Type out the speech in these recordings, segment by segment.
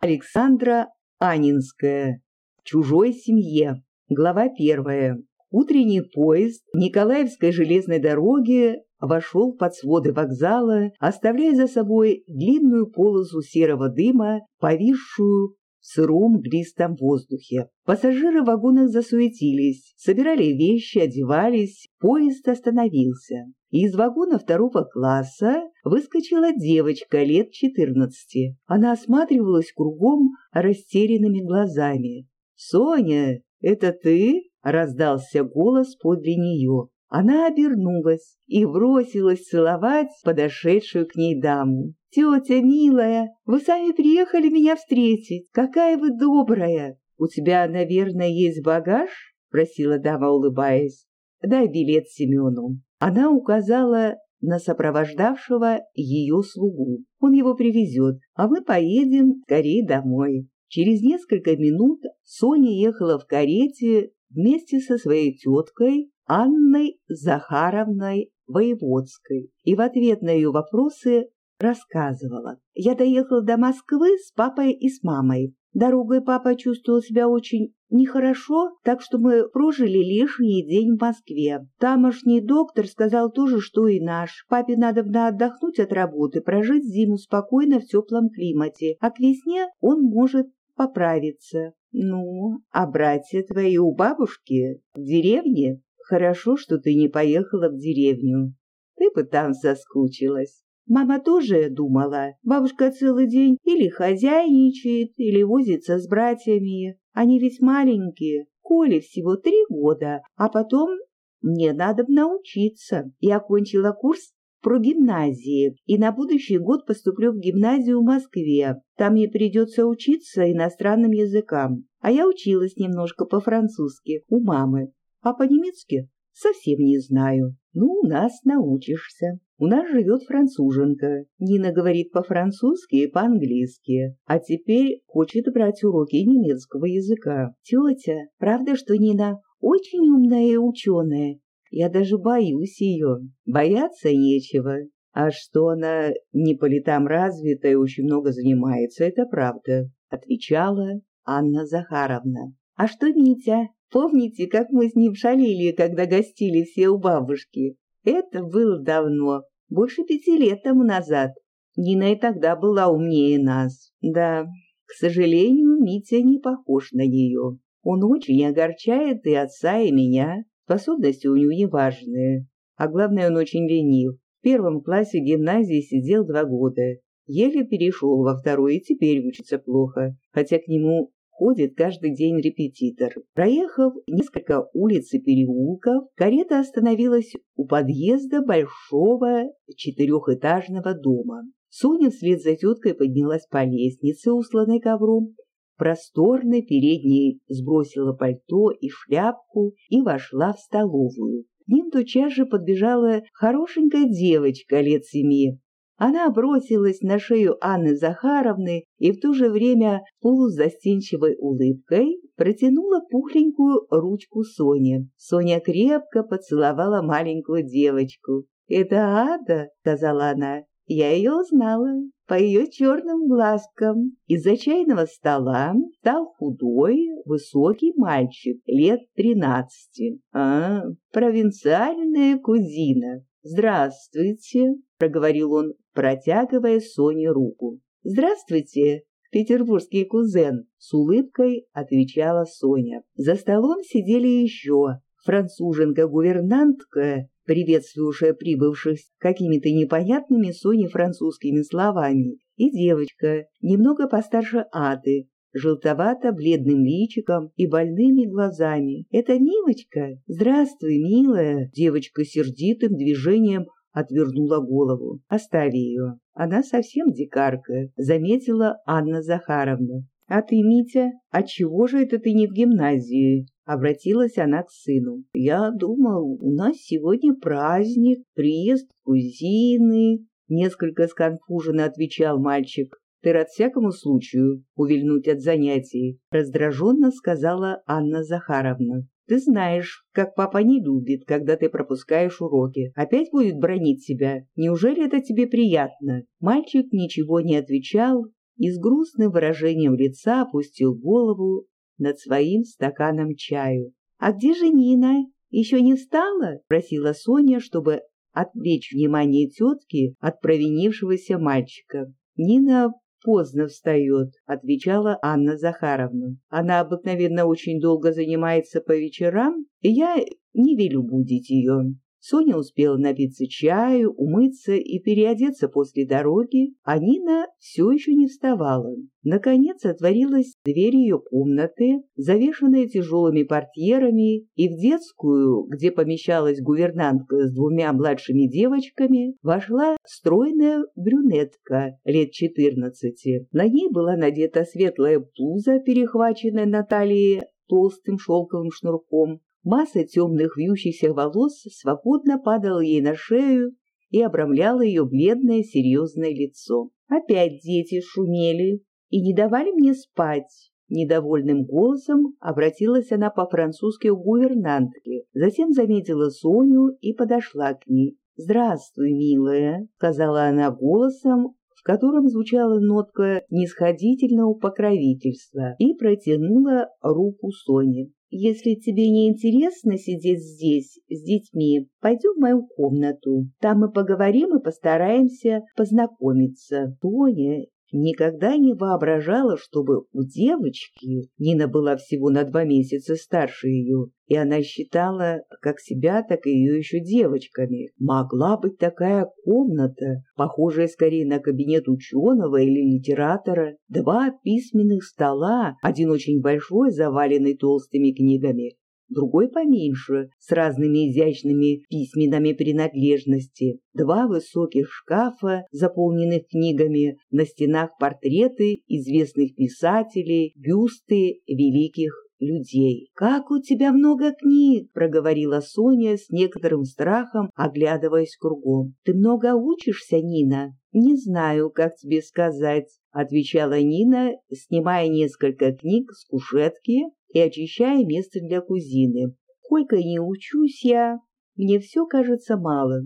Александра Анинская. Чужой семье. Глава первая. Утренний поезд Николаевской железной дороги вошел под своды вокзала, оставляя за собой длинную полосу серого дыма, повисшую в сыром глистом воздухе. Пассажиры в вагонах засуетились, собирали вещи, одевались, поезд остановился. Из вагона второго класса выскочила девочка лет четырнадцати. Она осматривалась кругом растерянными глазами. «Соня, это ты?» — раздался голос подле нее. Она обернулась и бросилась целовать подошедшую к ней даму. «Тетя милая, вы сами приехали меня встретить. Какая вы добрая!» «У тебя, наверное, есть багаж?» — просила дама, улыбаясь. «Дай билет Семену». Она указала на сопровождавшего ее слугу. Он его привезет, а мы поедем скорее домой. Через несколько минут Соня ехала в карете вместе со своей теткой Анной Захаровной Воеводской и в ответ на ее вопросы рассказывала. Я доехала до Москвы с папой и с мамой. Дорогой папа чувствовал себя очень нехорошо, так что мы прожили лишний день в Москве. Тамошний доктор сказал то же, что и наш. Папе надо отдохнуть от работы, прожить зиму спокойно в теплом климате, а к весне он может поправиться. Ну, а братья твои у бабушки в деревне? Хорошо, что ты не поехала в деревню. Ты бы там соскучилась. Мама тоже думала. Бабушка целый день или хозяйничает, или возится с братьями. Они ведь маленькие. Коле всего три года, а потом мне надо научиться. Я окончила курс про гимназии и на будущий год поступлю в гимназию в Москве. Там мне придется учиться иностранным языкам. А я училась немножко по-французски у мамы, а по-немецки совсем не знаю. Ну, у нас научишься. У нас живет француженка. Нина говорит по-французски и по-английски, а теперь хочет брать уроки немецкого языка. Тетя, правда, что Нина очень умная и ученая? Я даже боюсь ее. Бояться нечего. А что она не по летам развита и очень много занимается, это правда, отвечала Анна Захаровна. А что Митя? Помните, как мы с ним шалили, когда гостили все у бабушки? Это было давно, больше пяти лет тому назад. Нина и тогда была умнее нас. Да, к сожалению, Митя не похож на нее. Он очень огорчает и отца, и меня. Способности у него неважные. А главное, он очень ленив. В первом классе гимназии сидел два года. Еле перешел во второй и теперь учится плохо, хотя к нему ходит каждый день репетитор. Проехав несколько улиц и переулков, карета остановилась у подъезда большого четырехэтажного дома. Соня вслед за теткой поднялась по лестнице, усланной ковром, просторной передней сбросила пальто и шляпку и вошла в столовую. К ним тотчас же подбежала хорошенькая девочка лет семи, она бросилась на шею Анны Захаровны и в то же время полузастенчивой улыбкой протянула пухленькую ручку Соне. Соня крепко поцеловала маленькую девочку. «Это Ада», — сказала она. «Я ее узнала по ее черным глазкам». Из-за чайного стола стал худой, высокий мальчик лет тринадцати. «А, провинциальная кузина. Здравствуйте», — проговорил он, протягивая Соне руку. «Здравствуйте, петербургский кузен!» — с улыбкой отвечала Соня. За столом сидели еще француженка-гувернантка, приветствовавшая прибывших какими-то непонятными Соне французскими словами, и девочка, немного постарше Ады, желтовато-бледным личиком и больными глазами. «Это Милочка? Здравствуй, милая!» Девочка сердитым движением отвернула голову. «Оставь ее. Она совсем дикарка», — заметила Анна Захаровна. «А ты, Митя, отчего же это ты не в гимназии?» — обратилась она к сыну. «Я думал, у нас сегодня праздник, приезд кузины», — несколько сконфуженно отвечал мальчик. «Ты рад всякому случаю увильнуть от занятий», — раздраженно сказала Анна Захаровна. Ты знаешь, как папа не любит, когда ты пропускаешь уроки. Опять будет бронить тебя. Неужели это тебе приятно?» Мальчик ничего не отвечал, и с грустным выражением лица опустил голову над своим стаканом чаю. «А где же Нина? Еще не встала?» — просила Соня, чтобы отвлечь внимание тетки от провинившегося мальчика. Нина поздно встает», — отвечала Анна Захаровна. «Она обыкновенно очень долго занимается по вечерам, и я не велю будить ее». Соня успела напиться чаю, умыться и переодеться после дороги, а Нина все еще не вставала. Наконец отворилась дверь ее комнаты, завешенная тяжелыми портьерами, и в детскую, где помещалась гувернантка с двумя младшими девочками, вошла стройная брюнетка лет четырнадцати. На ней была надета светлая блуза, перехваченная на талии толстым шелковым шнурком, Масса темных вьющихся волос свободно падала ей на шею и обрамляла ее бледное серьезное лицо. Опять дети шумели и не давали мне спать. Недовольным голосом обратилась она по-французски к гувернантке, затем заметила Соню и подошла к ней. «Здравствуй, милая», — сказала она голосом, в котором звучала нотка нисходительного покровительства, и протянула руку Соне. Если тебе не интересно сидеть здесь с детьми, пойдем в мою комнату. Там мы поговорим и постараемся познакомиться. Тоня никогда не воображала, чтобы у девочки, Нина была всего на два месяца старше ее, и она считала как себя, так и ее еще девочками. Могла быть такая комната, похожая скорее на кабинет ученого или литератора, два письменных стола, один очень большой, заваленный толстыми книгами, другой поменьше, с разными изящными письменами принадлежности, два высоких шкафа, заполненных книгами, на стенах портреты известных писателей, бюсты великих людей. «Как у тебя много книг!» — проговорила Соня с некоторым страхом, оглядываясь кругом. «Ты много учишься, Нина?» «Не знаю, как тебе сказать», — отвечала Нина, снимая несколько книг с кушетки и очищая место для кузины. «Сколько не учусь я, мне все кажется мало.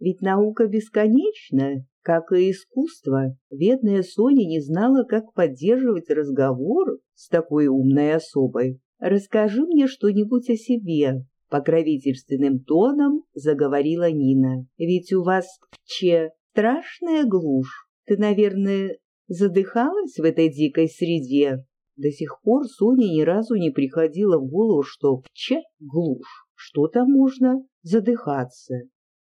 Ведь наука бесконечна, как и искусство. Бедная Соня не знала, как поддерживать разговор с такой умной особой. «Расскажи мне что-нибудь о себе», — покровительственным тоном заговорила Нина. «Ведь у вас Че страшная глушь. Ты, наверное, задыхалась в этой дикой среде?» До сих пор Соне ни разу не приходило в голову, что в Че глушь. Что там можно задыхаться?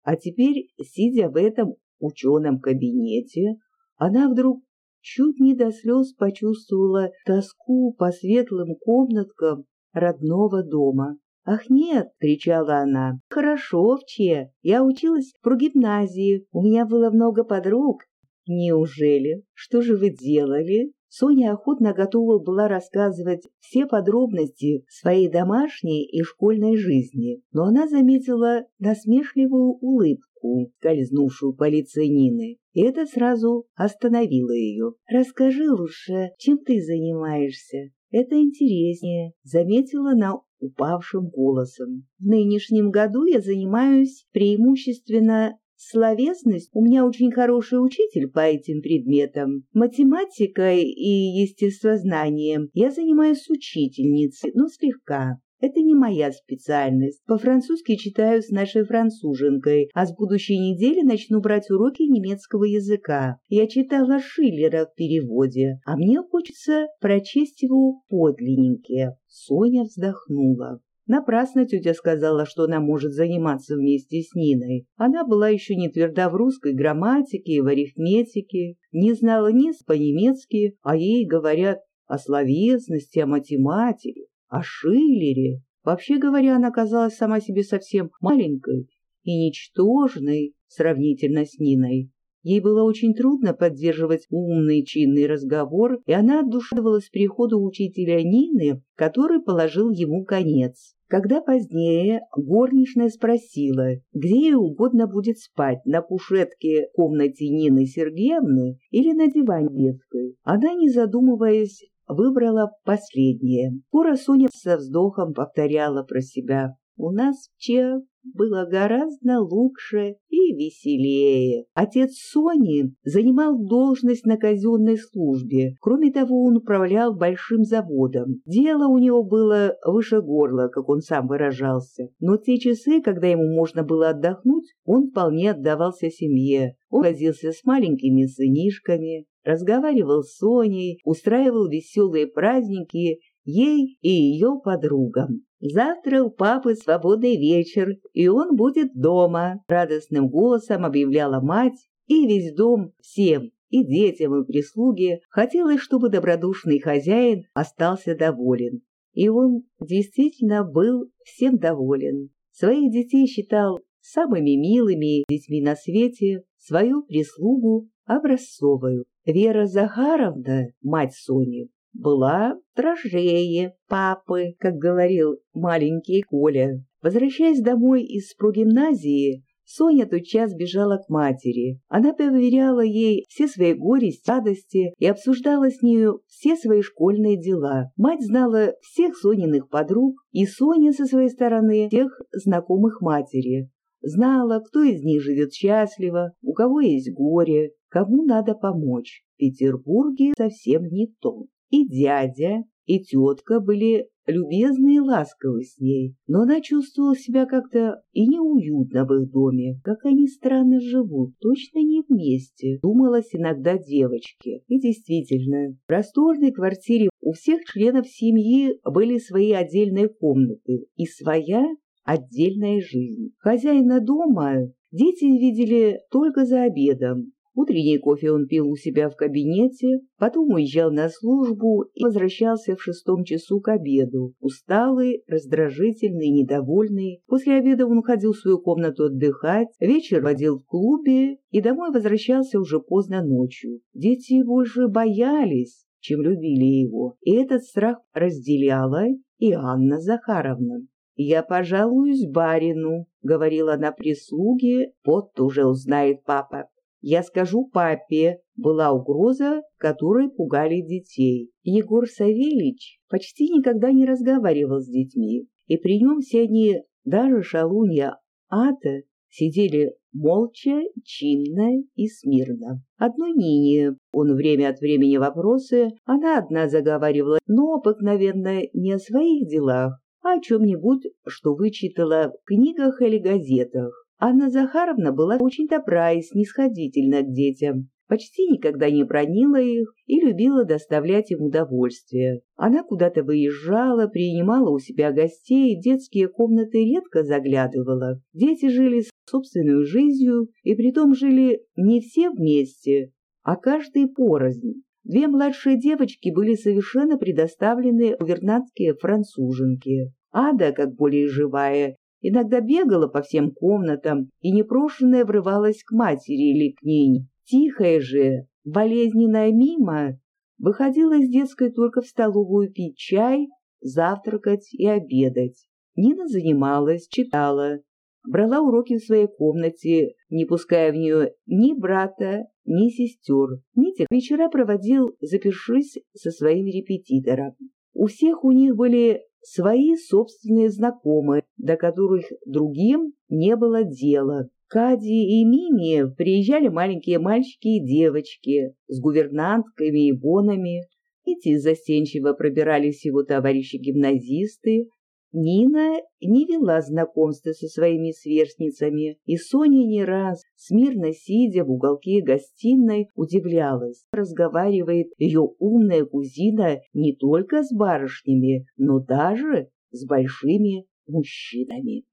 А теперь, сидя в этом ученом кабинете, она вдруг чуть не до слез почувствовала тоску по светлым комнаткам родного дома. «Ах, нет!» — кричала она. «Хорошо, в Че. Я училась в прогимназии. У меня было много подруг. Неужели? Что же вы делали?» Соня охотно готова была рассказывать все подробности своей домашней и школьной жизни, но она заметила насмешливую улыбку, скользнувшую по лице Нины, и это сразу остановило ее. «Расскажи лучше, чем ты занимаешься. Это интереснее», — заметила она упавшим голосом. «В нынешнем году я занимаюсь преимущественно Словесность у меня очень хороший учитель по этим предметам. Математикой и естествознанием я занимаюсь с учительницей, но слегка. Это не моя специальность. По-французски читаю с нашей француженкой, а с будущей недели начну брать уроки немецкого языка. Я читала Шиллера в переводе, а мне хочется прочесть его подлинненькие. Соня вздохнула. Напрасно тетя сказала, что она может заниматься вместе с Ниной. Она была еще не тверда в русской грамматике и в арифметике, не знала ни по-немецки, а ей говорят о словесности, о математике, о Шиллере. Вообще говоря, она казалась сама себе совсем маленькой и ничтожной сравнительно с Ниной. Ей было очень трудно поддерживать умный чинный разговор, и она отдушевывалась приходу учителя Нины, который положил ему конец. Когда позднее горничная спросила, где ей угодно будет спать, на кушетке комнате Нины Сергеевны или на диване детской, она, не задумываясь, выбрала последнее. Скоро Соня со вздохом повторяла про себя. «У нас в Че было гораздо лучше и веселее. Отец Сони занимал должность на казенной службе. Кроме того, он управлял большим заводом. Дело у него было выше горла, как он сам выражался. Но те часы, когда ему можно было отдохнуть, он вполне отдавался семье. Он возился с маленькими сынишками, разговаривал с Соней, устраивал веселые праздники ей и ее подругам. «Завтра у папы свободный вечер, и он будет дома», — радостным голосом объявляла мать, и весь дом всем, и детям, и прислуге, хотелось, чтобы добродушный хозяин остался доволен. И он действительно был всем доволен. Своих детей считал самыми милыми детьми на свете, свою прислугу образцовую. Вера Захаровна, мать Сони, была строжее папы, как говорил маленький Коля. Возвращаясь домой из прогимназии, Соня тотчас бежала к матери. Она поверяла ей все свои горести, радости и обсуждала с нею все свои школьные дела. Мать знала всех Сониных подруг, и Соня со своей стороны всех знакомых матери. Знала, кто из них живет счастливо, у кого есть горе, кому надо помочь. В Петербурге совсем не то. И дядя, и тетка были любезны и ласковы с ней, но она чувствовала себя как-то и неуютно в их доме, как они странно живут, точно не вместе, думалась иногда девочке. И действительно, в просторной квартире у всех членов семьи были свои отдельные комнаты и своя отдельная жизнь. Хозяина дома дети видели только за обедом, Утренний кофе он пил у себя в кабинете, потом уезжал на службу и возвращался в шестом часу к обеду. Усталый, раздражительный, недовольный. После обеда он уходил в свою комнату отдыхать, вечер водил в клубе и домой возвращался уже поздно ночью. Дети больше боялись, чем любили его, и этот страх разделяла и Анна Захаровна. «Я пожалуюсь барину», — говорила она прислуге, «вот уже узнает папа. Я скажу папе, была угроза, которой пугали детей. Егор Савельич почти никогда не разговаривал с детьми, и при нем все они, даже шалунья Ата, сидели молча, чинно и смирно. Одной Нине он время от времени вопросы, она одна заговаривала, но обыкновенно не о своих делах, а о чем-нибудь, что вычитала в книгах или газетах. Анна Захаровна была очень добра и снисходительна к детям, почти никогда не бронила их и любила доставлять им удовольствие. Она куда-то выезжала, принимала у себя гостей, детские комнаты редко заглядывала. Дети жили собственной жизнью, и притом жили не все вместе, а каждый порознь. Две младшие девочки были совершенно предоставлены гувернантские француженки. Ада, как более живая, Иногда бегала по всем комнатам и непрошенная врывалась к матери или к ней. Тихая же, болезненная мимо, выходила из детской только в столовую пить чай, завтракать и обедать. Нина занималась, читала, брала уроки в своей комнате, не пуская в нее ни брата, ни сестер. Митя вечера проводил, запершись со своим репетитором. У всех у них были свои собственные знакомые, до которых другим не было дела. Кади и Мими приезжали маленькие мальчики и девочки с гувернантками и бонами. Эти застенчиво пробирались его товарищи-гимназисты, Нина не вела знакомства со своими сверстницами, и Соня не раз, смирно сидя в уголке гостиной, удивлялась. Разговаривает ее умная кузина не только с барышнями, но даже с большими мужчинами.